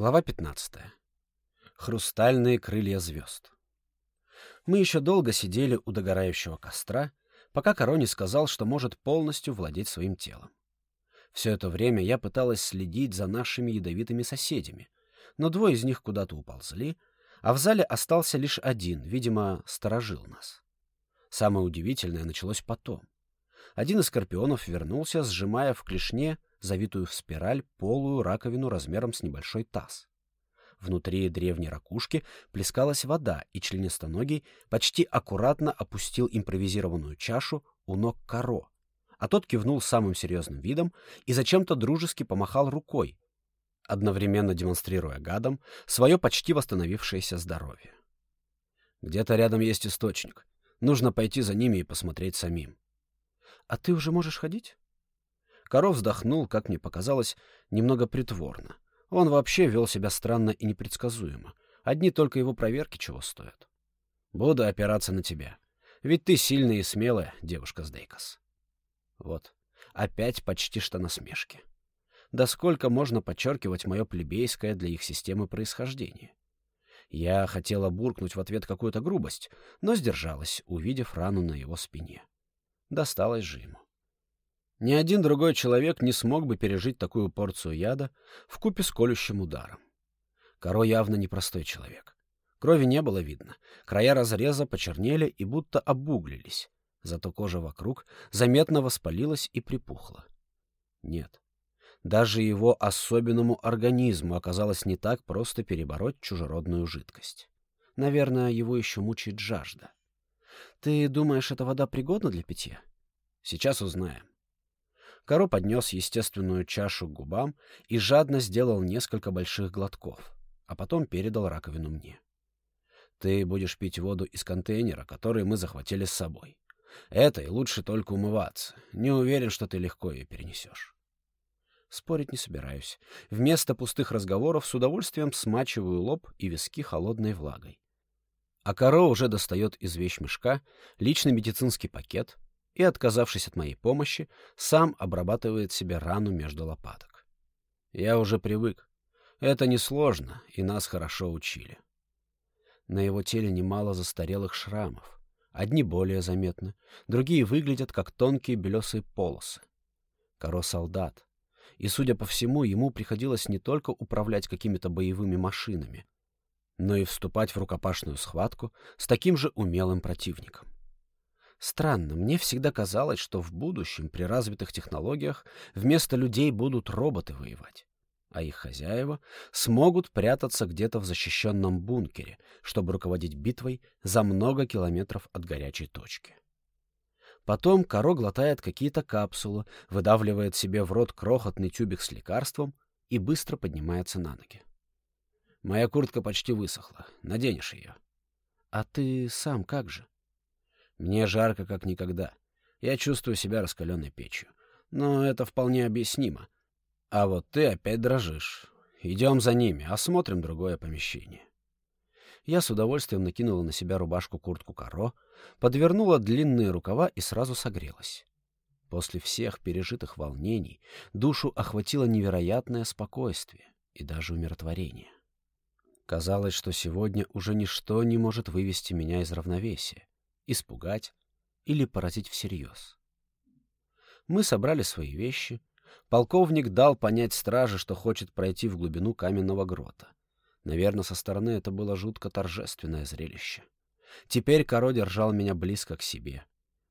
Глава 15. Хрустальные крылья звезд. Мы еще долго сидели у догорающего костра, пока Корони сказал, что может полностью владеть своим телом. Все это время я пыталась следить за нашими ядовитыми соседями, но двое из них куда-то уползли, а в зале остался лишь один, видимо, сторожил нас. Самое удивительное началось потом. Один из скорпионов вернулся, сжимая в клешне завитую в спираль полую раковину размером с небольшой таз. Внутри древней ракушки плескалась вода, и членистоногий почти аккуратно опустил импровизированную чашу у ног коро, а тот кивнул самым серьезным видом и зачем-то дружески помахал рукой, одновременно демонстрируя гадам свое почти восстановившееся здоровье. Где-то рядом есть источник. Нужно пойти за ними и посмотреть самим. — А ты уже можешь ходить? Коров вздохнул, как мне показалось, немного притворно. Он вообще вел себя странно и непредсказуемо. Одни только его проверки чего стоят. Буду опираться на тебя. Ведь ты сильная и смелая, девушка с Дейкос. Вот. Опять почти что насмешки. Да сколько можно подчеркивать мое плебейское для их системы происхождения? Я хотела буркнуть в ответ какую-то грубость, но сдержалась, увидев рану на его спине. Досталось же ему. Ни один другой человек не смог бы пережить такую порцию яда в купе с колющим ударом. Коро явно непростой человек. Крови не было видно, края разреза почернели и будто обуглились, зато кожа вокруг заметно воспалилась и припухла. Нет, даже его особенному организму оказалось не так просто перебороть чужеродную жидкость. Наверное, его еще мучает жажда. Ты думаешь, эта вода пригодна для питья? Сейчас узнаем. Каро поднес естественную чашу к губам и жадно сделал несколько больших глотков, а потом передал раковину мне. Ты будешь пить воду из контейнера, который мы захватили с собой. Этой лучше только умываться. Не уверен, что ты легко ее перенесешь. Спорить не собираюсь. Вместо пустых разговоров с удовольствием смачиваю лоб и виски холодной влагой. А Каро уже достает из вещмешка личный медицинский пакет, и, отказавшись от моей помощи, сам обрабатывает себе рану между лопаток. Я уже привык. Это несложно, и нас хорошо учили. На его теле немало застарелых шрамов. Одни более заметны, другие выглядят как тонкие белесые полосы. Коро солдат. И, судя по всему, ему приходилось не только управлять какими-то боевыми машинами, но и вступать в рукопашную схватку с таким же умелым противником. Странно, мне всегда казалось, что в будущем при развитых технологиях вместо людей будут роботы воевать, а их хозяева смогут прятаться где-то в защищенном бункере, чтобы руководить битвой за много километров от горячей точки. Потом Каро глотает какие-то капсулы, выдавливает себе в рот крохотный тюбик с лекарством и быстро поднимается на ноги. Моя куртка почти высохла. Наденешь ее. А ты сам как же? Мне жарко, как никогда. Я чувствую себя раскаленной печью. Но это вполне объяснимо. А вот ты опять дрожишь. Идем за ними, осмотрим другое помещение. Я с удовольствием накинула на себя рубашку-куртку Каро, подвернула длинные рукава и сразу согрелась. После всех пережитых волнений душу охватило невероятное спокойствие и даже умиротворение. Казалось, что сегодня уже ничто не может вывести меня из равновесия испугать или поразить всерьез. Мы собрали свои вещи. Полковник дал понять страже, что хочет пройти в глубину каменного грота. Наверное, со стороны это было жутко торжественное зрелище. Теперь Коро держал меня близко к себе.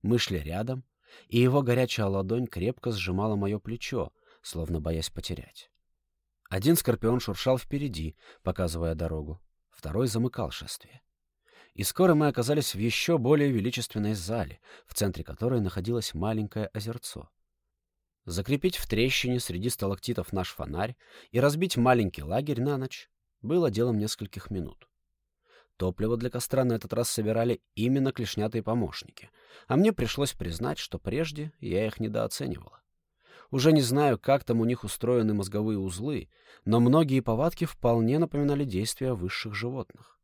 Мы шли рядом, и его горячая ладонь крепко сжимала мое плечо, словно боясь потерять. Один скорпион шуршал впереди, показывая дорогу, второй замыкал шествие и скоро мы оказались в еще более величественной зале, в центре которой находилось маленькое озерцо. Закрепить в трещине среди сталактитов наш фонарь и разбить маленький лагерь на ночь было делом нескольких минут. Топливо для костра на этот раз собирали именно клешнятые помощники, а мне пришлось признать, что прежде я их недооценивала. Уже не знаю, как там у них устроены мозговые узлы, но многие повадки вполне напоминали действия высших животных.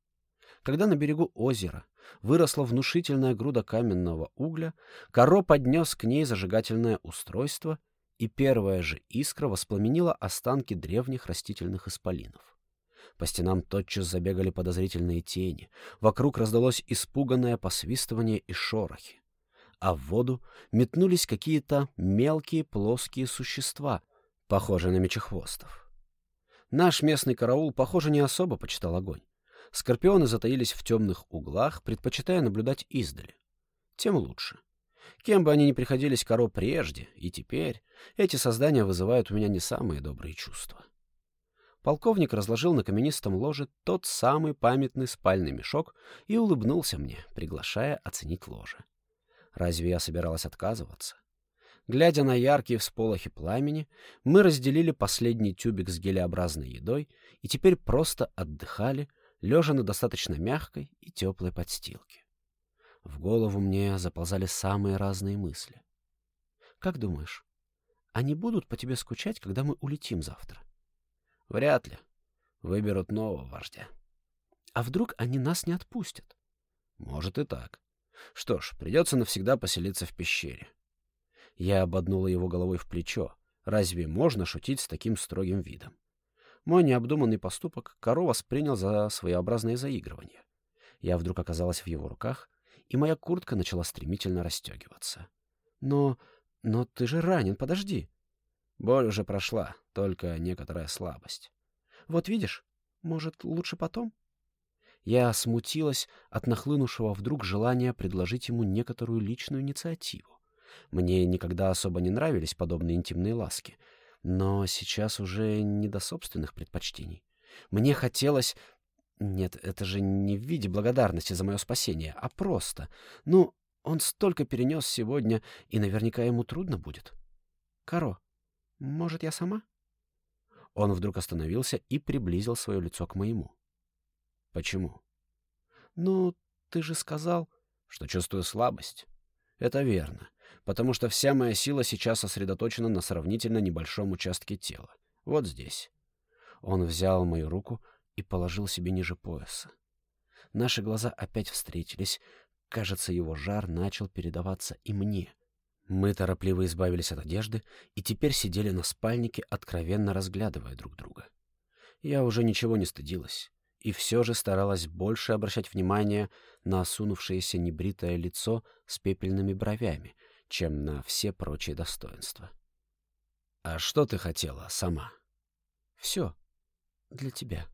Когда на берегу озера выросла внушительная груда каменного угля, Каро поднес к ней зажигательное устройство, и первая же искра воспламенила останки древних растительных исполинов. По стенам тотчас забегали подозрительные тени. Вокруг раздалось испуганное посвистывание и шорохи. А в воду метнулись какие-то мелкие плоские существа, похожие на мечехвостов. Наш местный караул, похоже, не особо почитал огонь. Скорпионы затаились в темных углах, предпочитая наблюдать издали. Тем лучше. Кем бы они ни приходились Каро прежде, и теперь, эти создания вызывают у меня не самые добрые чувства. Полковник разложил на каменистом ложе тот самый памятный спальный мешок и улыбнулся мне, приглашая оценить ложе. Разве я собиралась отказываться? Глядя на яркие всполохи пламени, мы разделили последний тюбик с гелеобразной едой и теперь просто отдыхали, лежа на достаточно мягкой и теплой подстилке. В голову мне заползали самые разные мысли. «Как думаешь, они будут по тебе скучать, когда мы улетим завтра?» «Вряд ли. Выберут нового вождя». «А вдруг они нас не отпустят?» «Может и так. Что ж, придется навсегда поселиться в пещере». Я ободнула его головой в плечо. Разве можно шутить с таким строгим видом? Мой необдуманный поступок Каро воспринял за своеобразное заигрывание. Я вдруг оказалась в его руках, и моя куртка начала стремительно расстегиваться. «Но... но ты же ранен, подожди!» Боль уже прошла, только некоторая слабость. «Вот видишь, может, лучше потом?» Я смутилась от нахлынувшего вдруг желания предложить ему некоторую личную инициативу. Мне никогда особо не нравились подобные интимные ласки, но сейчас уже не до собственных предпочтений. Мне хотелось нет, это же не в виде благодарности за мое спасение, а просто. Ну, он столько перенес сегодня, и наверняка ему трудно будет. Каро, может, я сама? Он вдруг остановился и приблизил свое лицо к моему. Почему? Ну, ты же сказал, что чувствую слабость. Это верно, потому что вся моя сила сейчас сосредоточена на сравнительно небольшом участке тела. Вот здесь. Он взял мою руку, и положил себе ниже пояса. Наши глаза опять встретились. Кажется, его жар начал передаваться и мне. Мы торопливо избавились от одежды и теперь сидели на спальнике, откровенно разглядывая друг друга. Я уже ничего не стыдилась и все же старалась больше обращать внимание на осунувшееся небритое лицо с пепельными бровями, чем на все прочие достоинства. «А что ты хотела сама?» «Все. Для тебя».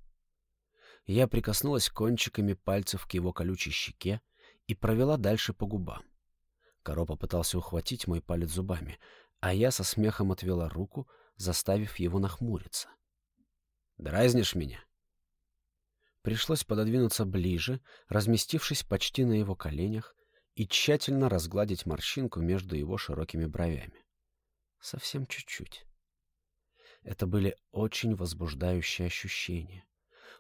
Я прикоснулась кончиками пальцев к его колючей щеке и провела дальше по губам. Коро попытался ухватить мой палец зубами, а я со смехом отвела руку, заставив его нахмуриться. «Дразнишь меня?» Пришлось пододвинуться ближе, разместившись почти на его коленях, и тщательно разгладить морщинку между его широкими бровями. Совсем чуть-чуть. Это были очень возбуждающие ощущения.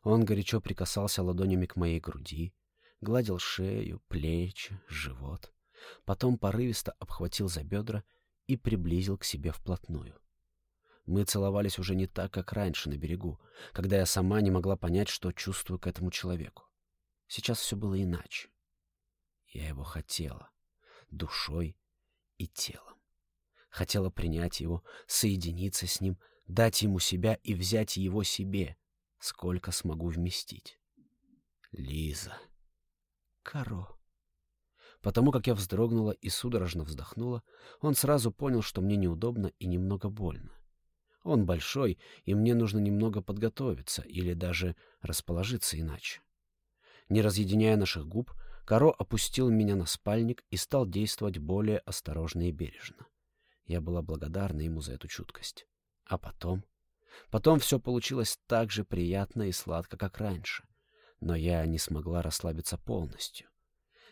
Он горячо прикасался ладонями к моей груди, гладил шею, плечи, живот. Потом порывисто обхватил за бедра и приблизил к себе вплотную. Мы целовались уже не так, как раньше на берегу, когда я сама не могла понять, что чувствую к этому человеку. Сейчас все было иначе. Я его хотела, душой и телом. Хотела принять его, соединиться с ним, дать ему себя и взять его себе, сколько смогу вместить. Лиза. Каро. Потому как я вздрогнула и судорожно вздохнула, он сразу понял, что мне неудобно и немного больно. Он большой, и мне нужно немного подготовиться или даже расположиться иначе. Не разъединяя наших губ, Каро опустил меня на спальник и стал действовать более осторожно и бережно. Я была благодарна ему за эту чуткость. А потом Потом все получилось так же приятно и сладко, как раньше. Но я не смогла расслабиться полностью.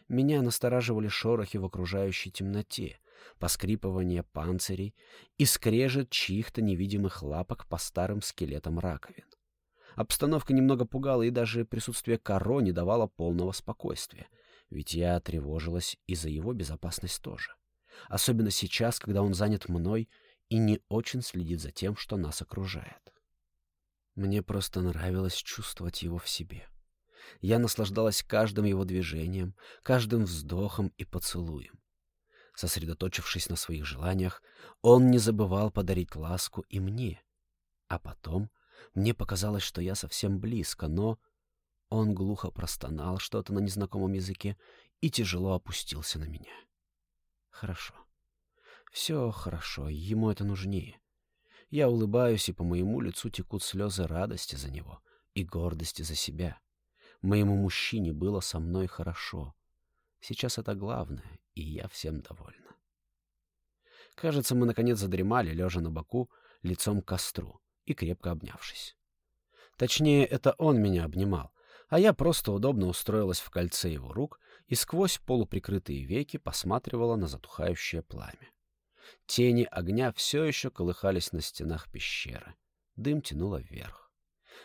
Меня настораживали шорохи в окружающей темноте, поскрипывание панцирей и скрежет чьих-то невидимых лапок по старым скелетам раковин. Обстановка немного пугала, и даже присутствие Каро не давало полного спокойствия, ведь я тревожилась и за его безопасность тоже. Особенно сейчас, когда он занят мной и не очень следит за тем, что нас окружает. Мне просто нравилось чувствовать его в себе. Я наслаждалась каждым его движением, каждым вздохом и поцелуем. Сосредоточившись на своих желаниях, он не забывал подарить ласку и мне, а потом Мне показалось, что я совсем близко, но... Он глухо простонал что-то на незнакомом языке и тяжело опустился на меня. Хорошо. Все хорошо, ему это нужнее. Я улыбаюсь, и по моему лицу текут слезы радости за него и гордости за себя. Моему мужчине было со мной хорошо. Сейчас это главное, и я всем довольна. Кажется, мы наконец задремали, лежа на боку, лицом к костру и крепко обнявшись. Точнее, это он меня обнимал, а я просто удобно устроилась в кольце его рук и сквозь полуприкрытые веки посматривала на затухающее пламя. Тени огня все еще колыхались на стенах пещеры. Дым тянуло вверх.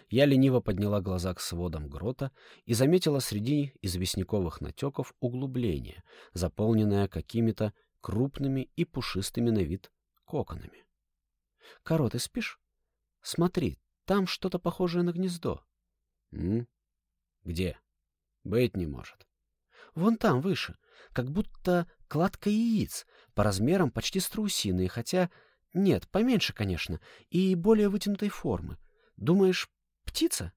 Я лениво подняла глаза к сводам грота и заметила среди известняковых натеков углубление, заполненное какими-то крупными и пушистыми на вид коконами. — Коро, ты спишь? Смотри, там что-то похожее на гнездо. — М? Где? Быть не может. Вон там, выше. Как будто кладка яиц, по размерам почти страусиные, хотя... Нет, поменьше, конечно, и более вытянутой формы. Думаешь, птица?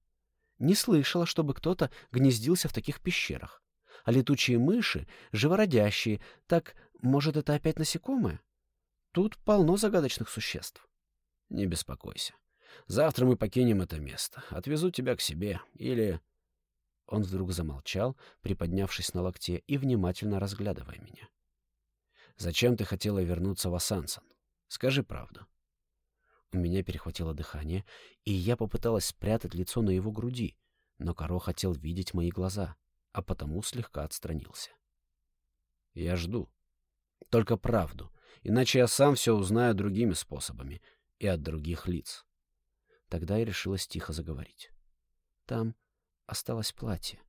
Не слышала, чтобы кто-то гнездился в таких пещерах. А летучие мыши, живородящие, так, может, это опять насекомые? Тут полно загадочных существ. Не беспокойся. Завтра мы покинем это место. Отвезу тебя к себе. Или... Он вдруг замолчал, приподнявшись на локте и внимательно разглядывая меня. «Зачем ты хотела вернуться в Асансон? Скажи правду». У меня перехватило дыхание, и я попыталась спрятать лицо на его груди, но Каро хотел видеть мои глаза, а потому слегка отстранился. «Я жду. Только правду, иначе я сам все узнаю другими способами и от других лиц». Тогда я решилась тихо заговорить. «Там осталось платье,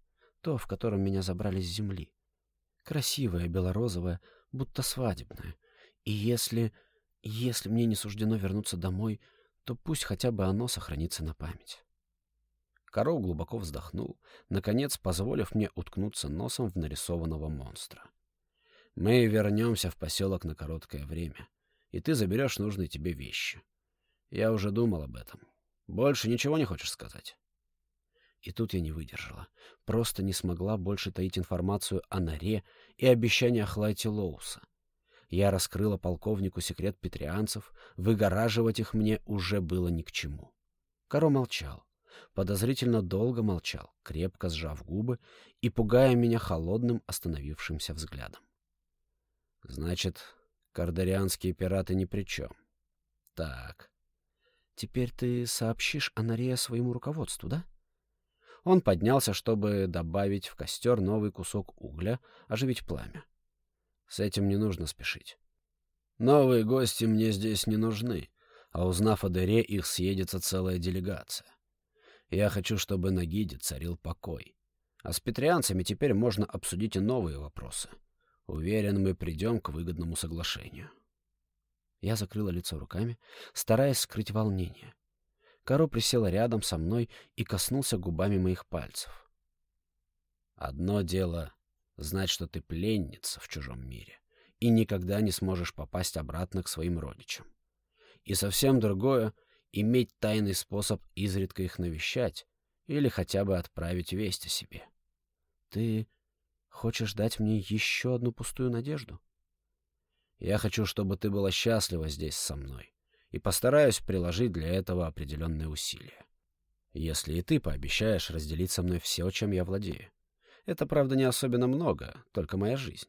то, в котором меня забрали с земли. Красивое, белорозовое, будто свадебное. И если... если мне не суждено вернуться домой, то пусть хотя бы оно сохранится на память. Коров глубоко вздохнул, наконец позволив мне уткнуться носом в нарисованного монстра. «Мы вернемся в поселок на короткое время, и ты заберешь нужные тебе вещи. Я уже думал об этом. Больше ничего не хочешь сказать?» И тут я не выдержала. Просто не смогла больше таить информацию о норе и обещаниях Лайти Лоуса. Я раскрыла полковнику секрет петрианцев, выгораживать их мне уже было ни к чему. Каро молчал. Подозрительно долго молчал, крепко сжав губы и пугая меня холодным остановившимся взглядом. Значит, кардарианские пираты ни при чем. Так. Теперь ты сообщишь о норе своему руководству, да? — он поднялся, чтобы добавить в костер новый кусок угля, оживить пламя. С этим не нужно спешить. Новые гости мне здесь не нужны, а узнав о дыре, их съедется целая делегация. Я хочу, чтобы на гиде царил покой. А с петрианцами теперь можно обсудить и новые вопросы. Уверен, мы придем к выгодному соглашению. Я закрыла лицо руками, стараясь скрыть волнение. Каро присела рядом со мной и коснулся губами моих пальцев. «Одно дело — знать, что ты пленница в чужом мире и никогда не сможешь попасть обратно к своим родичам. И совсем другое — иметь тайный способ изредка их навещать или хотя бы отправить весть о себе. Ты хочешь дать мне еще одну пустую надежду? Я хочу, чтобы ты была счастлива здесь со мной, и постараюсь приложить для этого определенные усилия. Если и ты пообещаешь разделить со мной все, чем я владею. Это, правда, не особенно много, только моя жизнь.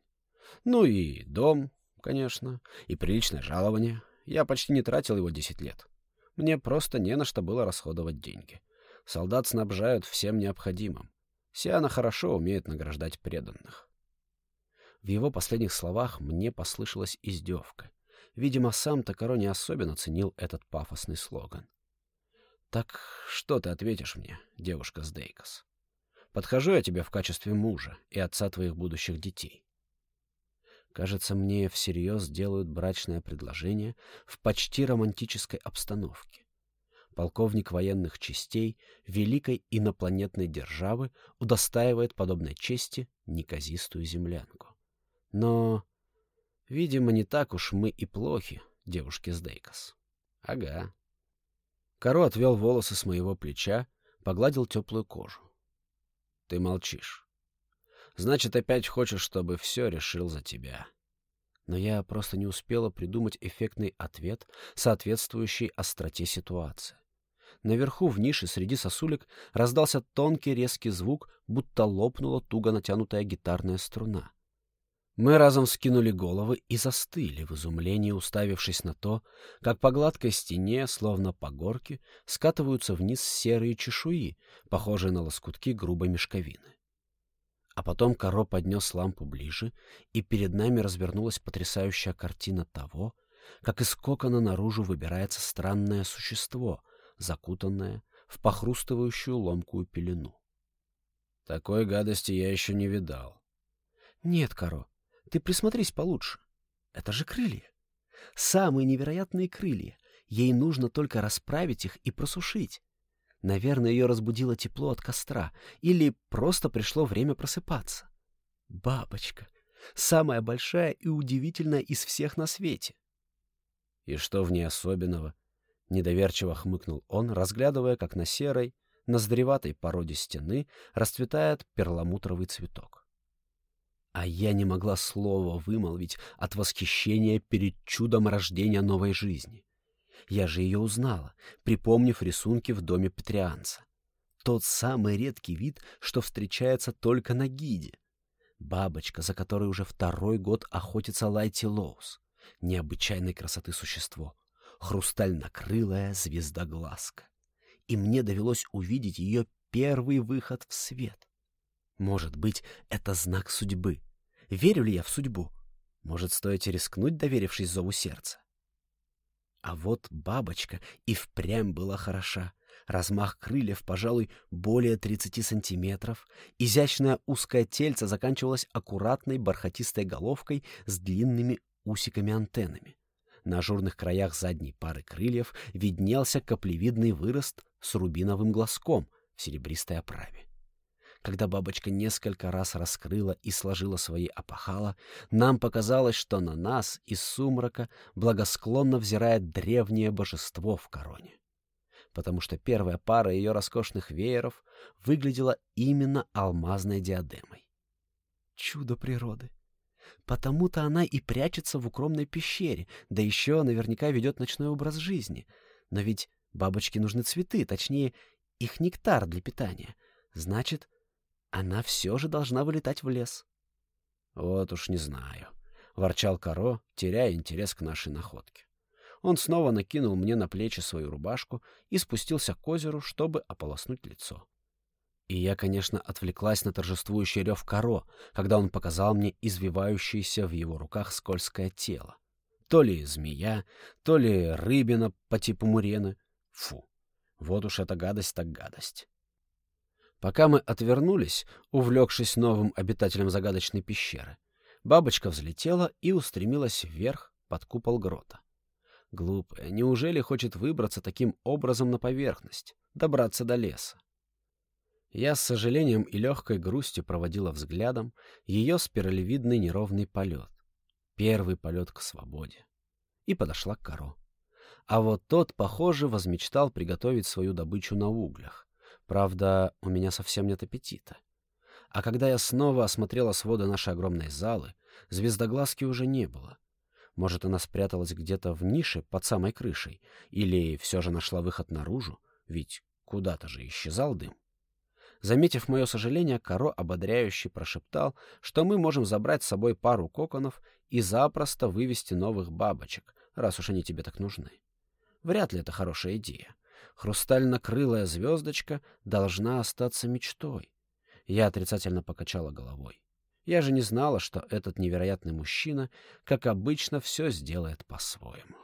Ну и дом, конечно, и приличное жалование. Я почти не тратил его десять лет. Мне просто не на что было расходовать деньги. Солдат снабжают всем необходимым. Сиана хорошо умеет награждать преданных. В его последних словах мне послышалась издевка. Видимо, сам Токаро не особенно ценил этот пафосный слоган. «Так что ты ответишь мне, девушка с Дейкос? Подхожу я тебе в качестве мужа и отца твоих будущих детей». Кажется, мне всерьез делают брачное предложение в почти романтической обстановке. Полковник военных частей великой инопланетной державы удостаивает подобной чести неказистую землянку. Но Видимо, не так уж мы и плохи, девушки с Дейкос. Ага. Каро отвел волосы с моего плеча, погладил теплую кожу. Ты молчишь. Значит, опять хочешь, чтобы все решил за тебя. Но я просто не успела придумать эффектный ответ, соответствующий остроте ситуации. Наверху в нише среди сосулек раздался тонкий резкий звук, будто лопнула туго натянутая гитарная струна. Мы разом скинули головы и застыли в изумлении, уставившись на то, как по гладкой стене, словно по горке, скатываются вниз серые чешуи, похожие на лоскутки грубой мешковины. А потом Каро поднес лампу ближе, и перед нами развернулась потрясающая картина того, как из кокона наружу выбирается странное существо, закутанное в похрустывающую ломкую пелену. Такой гадости я еще не видал. — Нет, Каро, ты присмотрись получше. Это же крылья. Самые невероятные крылья. Ей нужно только расправить их и просушить. Наверное, ее разбудило тепло от костра, или просто пришло время просыпаться. Бабочка. Самая большая и удивительная из всех на свете. И что в ней особенного? Недоверчиво хмыкнул он, разглядывая, как на серой, ноздреватой породе стены расцветает перламутровый цветок. А я не могла слова вымолвить от восхищения перед чудом рождения новой жизни. Я же ее узнала, припомнив рисунки в доме Петрианца. Тот самый редкий вид, что встречается только на гиде. Бабочка, за которой уже второй год охотится Лайти Лоус. Необычайной красоты существо. Хрустально-крылая звездоглазка. И мне довелось увидеть ее первый выход в свет. Может быть, это знак судьбы. Верю ли я в судьбу? Может, стоит рискнуть, доверившись зову сердца? А вот бабочка и впрямь была хороша. Размах крыльев, пожалуй, более 30 сантиметров. Изящное узкое тельце заканчивалось аккуратной бархатистой головкой с длинными усиками-антеннами. На ажурных краях задней пары крыльев виднелся каплевидный вырост с рубиновым глазком в серебристой оправе. Когда бабочка несколько раз раскрыла и сложила свои опахала, нам показалось, что на нас из сумрака благосклонно взирает древнее божество в короне. Потому что первая пара ее роскошных вееров выглядела именно алмазной диадемой. Чудо природы! Потому-то она и прячется в укромной пещере, да еще наверняка ведет ночной образ жизни. Но ведь бабочке нужны цветы, точнее, их нектар для питания. Значит, она все же должна вылетать в лес. — Вот уж не знаю, — ворчал Каро, теряя интерес к нашей находке. Он снова накинул мне на плечи свою рубашку и спустился к озеру, чтобы ополоснуть лицо. И я, конечно, отвлеклась на торжествующий рев Каро, когда он показал мне извивающееся в его руках скользкое тело. То ли змея, то ли рыбина по типу мурены. Фу, вот уж эта гадость так гадость. Пока мы отвернулись, увлекшись новым обитателем загадочной пещеры, бабочка взлетела и устремилась вверх под купол грота. Глупая, неужели хочет выбраться таким образом на поверхность, добраться до леса? Я с сожалением и легкой грустью проводила взглядом ее спиралевидный неровный полет. Первый полет к свободе. И подошла к коро. А вот тот, похоже, возмечтал приготовить свою добычу на углях. Правда, у меня совсем нет аппетита. А когда я снова осмотрела своды нашей огромной залы, звездоглазки уже не было. Может, она спряталась где-то в нише под самой крышей, или все же нашла выход наружу, ведь куда-то же исчезал дым. Заметив мое сожаление, Каро ободряюще прошептал, что мы можем забрать с собой пару коконов и запросто вывести новых бабочек, раз уж они тебе так нужны. Вряд ли это хорошая идея. Хрустально-крылая звездочка должна остаться мечтой. Я отрицательно покачала головой. Я же не знала, что этот невероятный мужчина, как обычно, все сделает по-своему.